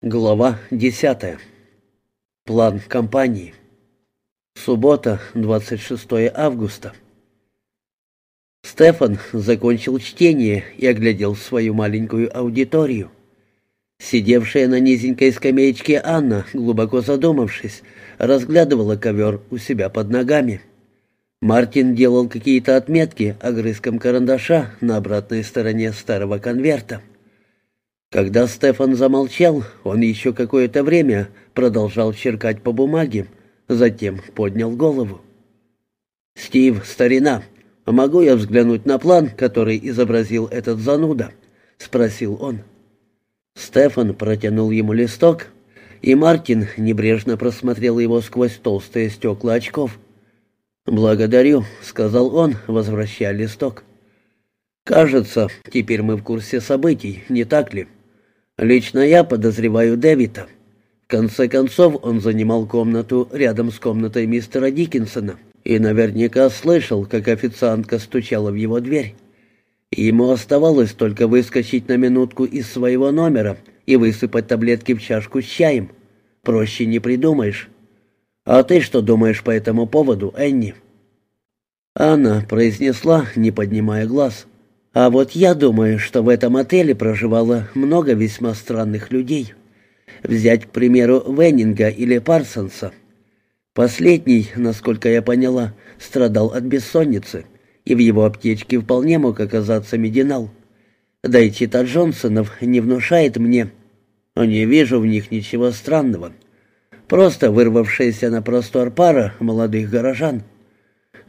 Глава 10. План компании. Суббота, 26 августа. Стефан закончил чтение и оглядел свою маленькую аудиторию. Сидевшая на низенькой скамеечке Анна, глубоко задумавшись, разглядывала ковер у себя под ногами. Мартин делал какие-то отметки огрызком карандаша на обратной стороне старого конверта. Когда Стефан замолчал, он еще какое-то время продолжал черкать по бумаге, затем поднял голову. «Стив, старина, могу я взглянуть на план, который изобразил этот зануда?» — спросил он. Стефан протянул ему листок, и Мартин небрежно просмотрел его сквозь толстые стекла очков. «Благодарю», — сказал он, возвращая листок. «Кажется, теперь мы в курсе событий, не так ли?» Лично я подозреваю Дэвида. В конце концов, он занимал комнату рядом с комнатой мистера Диккенсона и наверняка слышал, как официантка стучала в его дверь. Ему оставалось только выскочить на минутку из своего номера и высыпать таблетки в чашку с чаем. Проще не придумаешь. А ты что думаешь по этому поводу, Энни? Анна произнесла, не поднимая глаз. А вот я думаю, что в этом отеле проживало много весьма странных людей. Взять, к примеру, Веннинга или Парсонса. Последний, насколько я поняла, страдал от бессонницы, и в его аптечке вполне мог оказаться мединал. Да и Чита Джонсонов не внушает мне. Не вижу в них ничего странного. Просто вырвавшаяся на простор пара молодых горожан —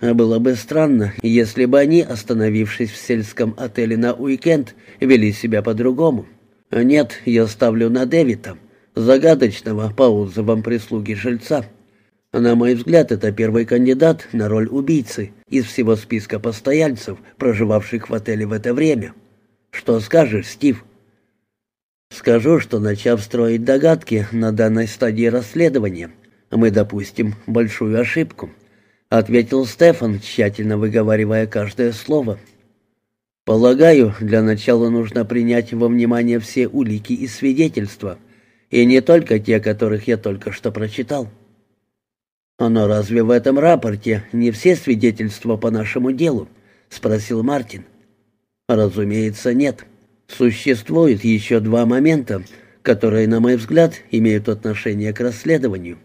было бы странно, если бы они, остановившись в сельском отеле на уикенд, вели себя по-другому. Нет, я ставлю на Дэвида, загадочного по отзывам прислуги жильца. На мой взгляд, это первый кандидат на роль убийцы из всего списка постояльцев, проживавших в отеле в это время. Что скажешь, Стив? Скажу, что начав строить догадки на данной стадии расследования, мы допустим большую ошибку. — ответил Стефан, тщательно выговаривая каждое слово. «Полагаю, для начала нужно принять во внимание все улики и свидетельства, и не только те, которых я только что прочитал». «Но разве в этом рапорте не все свидетельства по нашему делу?» — спросил Мартин. «Разумеется, нет. Существует еще два момента, которые, на мой взгляд, имеют отношение к расследованию».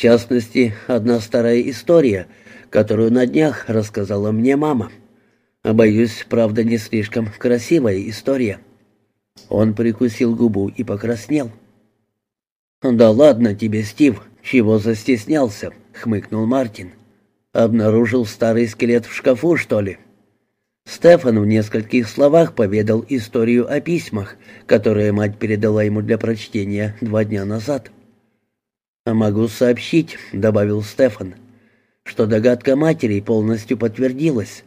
В частности, одна старая история, которую на днях рассказала мне мама. Боюсь, правда, не слишком красивая история. Он прикусил губу и покраснел. «Да ладно тебе, Стив, чего застеснялся?» — хмыкнул Мартин. «Обнаружил старый скелет в шкафу, что ли?» Стефан в нескольких словах поведал историю о письмах, которые мать передала ему для прочтения два дня назад. «Могу сообщить», — добавил Стефан, — «что догадка матери полностью подтвердилась.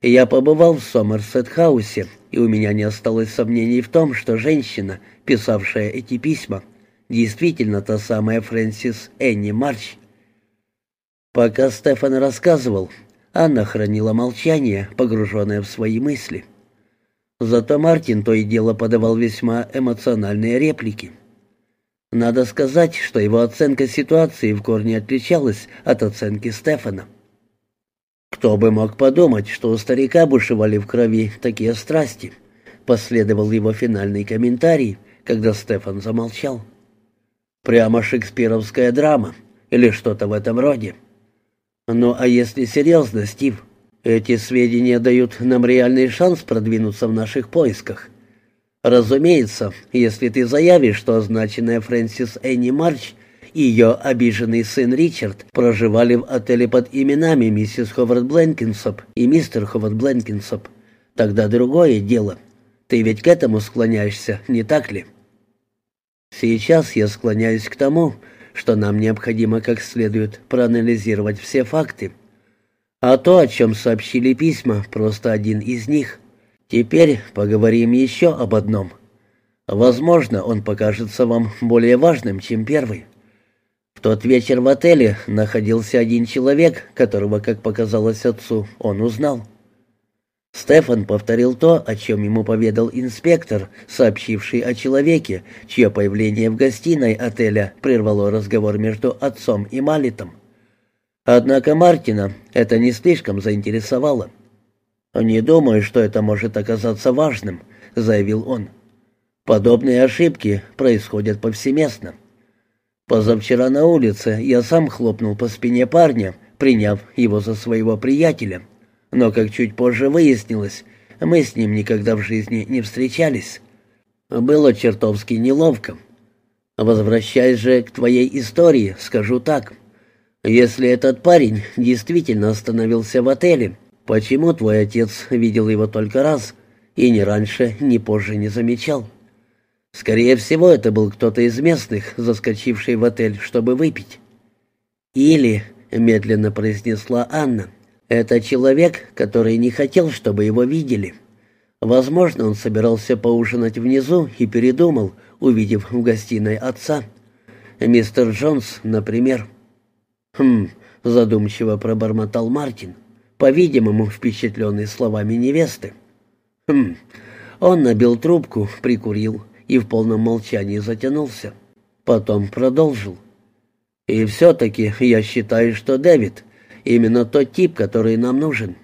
Я побывал в Сомерсет-хаусе, и у меня не осталось сомнений в том, что женщина, писавшая эти письма, действительно та самая Фрэнсис Энни Марч». Пока Стефан рассказывал, Анна хранила молчание, погруженная в свои мысли. Зато Мартин то и дело подавал весьма эмоциональные реплики. Надо сказать, что его оценка ситуации в корне отличалась от оценки Стефана. «Кто бы мог подумать, что у старика бушевали в крови такие страсти?» Последовал его финальный комментарий, когда Стефан замолчал. «Прямо шекспировская драма или что-то в этом роде. Ну а если серьезно, Стив, эти сведения дают нам реальный шанс продвинуться в наших поисках». Разумеется, если ты заявишь, что означенная Фрэнсис Энни Марч и ее обиженный сын Ричард проживали в отеле под именами миссис Ховард Бленкинсоп и мистер Ховард Бленкинсоп, тогда другое дело. Ты ведь к этому склоняешься, не так ли? Сейчас я склоняюсь к тому, что нам необходимо как следует проанализировать все факты. А то, о чем сообщили письма, просто один из них — Теперь поговорим еще об одном. Возможно, он покажется вам более важным, чем первый. В тот вечер в отеле находился один человек, которого, как показалось отцу, он узнал. Стефан повторил то, о чем ему поведал инспектор, сообщивший о человеке, чье появление в гостиной отеля прервало разговор между отцом и Малитом. Однако Мартина это не слишком заинтересовало. «Не думаю, что это может оказаться важным», — заявил он. «Подобные ошибки происходят повсеместно. Позавчера на улице я сам хлопнул по спине парня, приняв его за своего приятеля» но, как чуть позже выяснилось, мы с ним никогда в жизни не встречались. Было чертовски неловко. Возвращаясь же к твоей истории, скажу так. Если этот парень действительно остановился в отеле, почему твой отец видел его только раз и ни раньше, ни позже не замечал? Скорее всего, это был кто-то из местных, заскочивший в отель, чтобы выпить. «Или», — медленно произнесла Анна, это человек, который не хотел, чтобы его видели. Возможно, он собирался поужинать внизу и передумал, увидев в гостиной отца. Мистер Джонс, например. «Хм», — задумчиво пробормотал Мартин, по-видимому, впечатленный словами невесты. «Хм». Он набил трубку, прикурил и в полном молчании затянулся. Потом продолжил. «И все-таки я считаю, что Дэвид Именно тот тип, который нам нужен.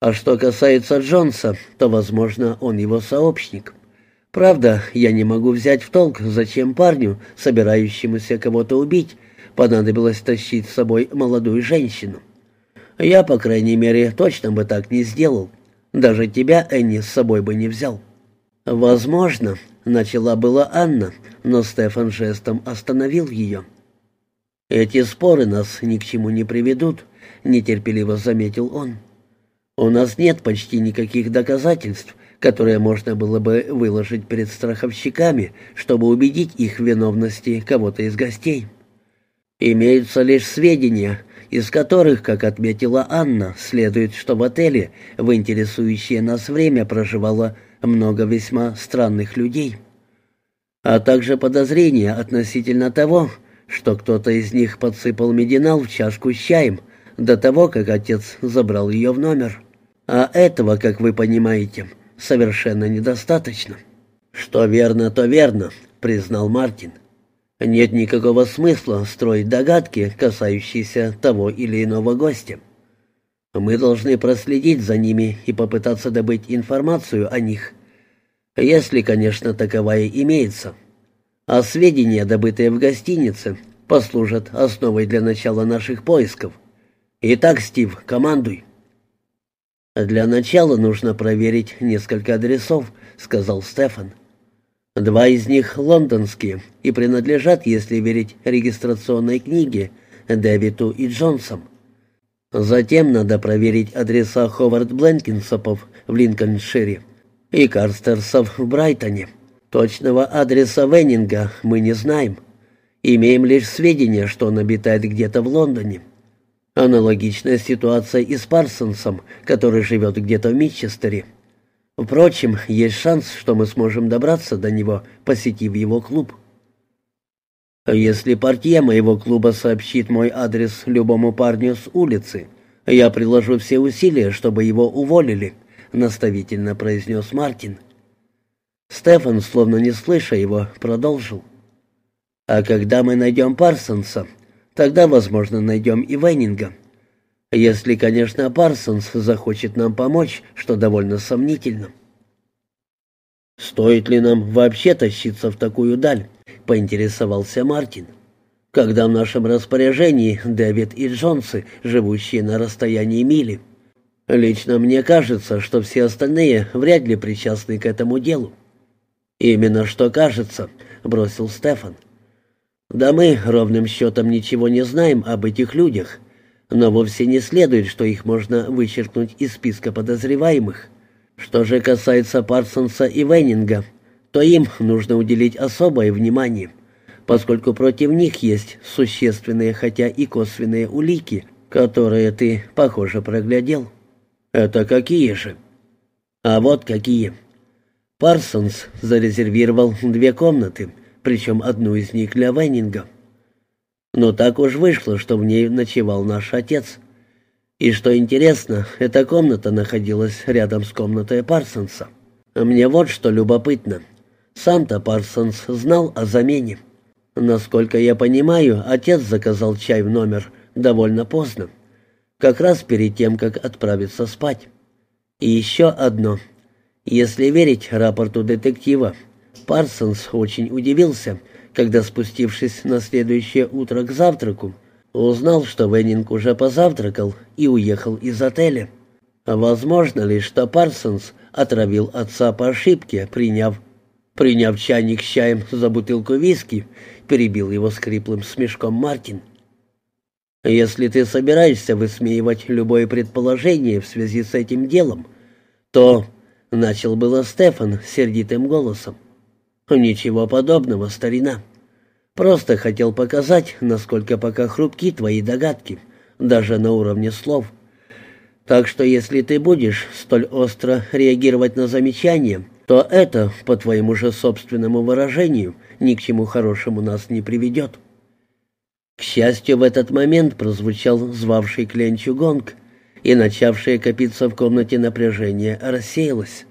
А что касается Джонса, то, возможно, он его сообщник. Правда, я не могу взять в толк, зачем парню, собирающемуся кого-то убить, понадобилось тащить с собой молодую женщину. Я, по крайней мере, точно бы так не сделал. Даже тебя, Энни, с собой бы не взял. Возможно, начала была Анна, но Стефан жестом остановил ее. «Эти споры нас ни к чему не приведут», — нетерпеливо заметил он. «У нас нет почти никаких доказательств, которые можно было бы выложить перед страховщиками, чтобы убедить их в виновности кого-то из гостей. Имеются лишь сведения, из которых, как отметила Анна, следует, что в отеле в интересующее нас время проживало много весьма странных людей, а также подозрения относительно того, что кто-то из них подсыпал мединал в чашку с чаем до того, как отец забрал ее в номер. А этого, как вы понимаете, совершенно недостаточно. «Что верно, то верно», — признал Мартин. «Нет никакого смысла строить догадки, касающиеся того или иного гостя. Мы должны проследить за ними и попытаться добыть информацию о них, если, конечно, таковая имеется а сведения, добытые в гостинице, послужат основой для начала наших поисков. Итак, Стив, командуй. Для начала нужно проверить несколько адресов, сказал Стефан. Два из них лондонские и принадлежат, если верить регистрационной книге, Дэвиду и Джонсом. Затем надо проверить адреса Ховард Бленкинсопов в Линкольншире и Карстерсов в Брайтоне. Точного адреса Веннинга мы не знаем. Имеем лишь сведения, что он обитает где-то в Лондоне. Аналогичная ситуация и с Парсонсом, который живет где-то в Митчестере. Впрочем, есть шанс, что мы сможем добраться до него, посетив его клуб. Если портье моего клуба сообщит мой адрес любому парню с улицы, я приложу все усилия, чтобы его уволили, наставительно произнес Мартин. Стефан, словно не слыша его, продолжил. «А когда мы найдем Парсонса, тогда, возможно, найдем и Веннинга. Если, конечно, Парсонс захочет нам помочь, что довольно сомнительно». «Стоит ли нам вообще тащиться в такую даль?» — поинтересовался Мартин. «Когда в нашем распоряжении Дэвид и Джонсы, живущие на расстоянии мили. Лично мне кажется, что все остальные вряд ли причастны к этому делу. «Именно что кажется», — бросил Стефан. «Да мы ровным счетом ничего не знаем об этих людях, но вовсе не следует, что их можно вычеркнуть из списка подозреваемых. Что же касается Парсонса и Веннинга, то им нужно уделить особое внимание, поскольку против них есть существенные, хотя и косвенные улики, которые ты, похоже, проглядел. Это какие же? А вот какие. Парсонс зарезервировал две комнаты, причем одну из них для Веннинга. Но так уж вышло, что в ней ночевал наш отец. И что интересно, эта комната находилась рядом с комнатой Парсонса. Мне вот что любопытно. Сам-то Парсонс знал о замене. Насколько я понимаю, отец заказал чай в номер довольно поздно, как раз перед тем, как отправиться спать. И еще одно. Если верить рапорту детектива, Парсонс очень удивился, когда, спустившись на следующее утро к завтраку, узнал, что Веннинг уже позавтракал и уехал из отеля. Возможно ли, что Парсонс отравил отца по ошибке, приняв... Приняв чайник с чаем за бутылку виски, перебил его скриплым смешком Мартин. «Если ты собираешься высмеивать любое предположение в связи с этим делом, то...» — начал было Стефан сердитым голосом. «Ничего подобного, старина. Просто хотел показать, насколько пока хрупки твои догадки, даже на уровне слов. Так что если ты будешь столь остро реагировать на замечания, то это, по твоему же собственному выражению, ни к чему хорошему нас не приведет». К счастью, в этот момент прозвучал звавший к ленчу гонг, и начавшее копиться в комнате напряжение рассеялось.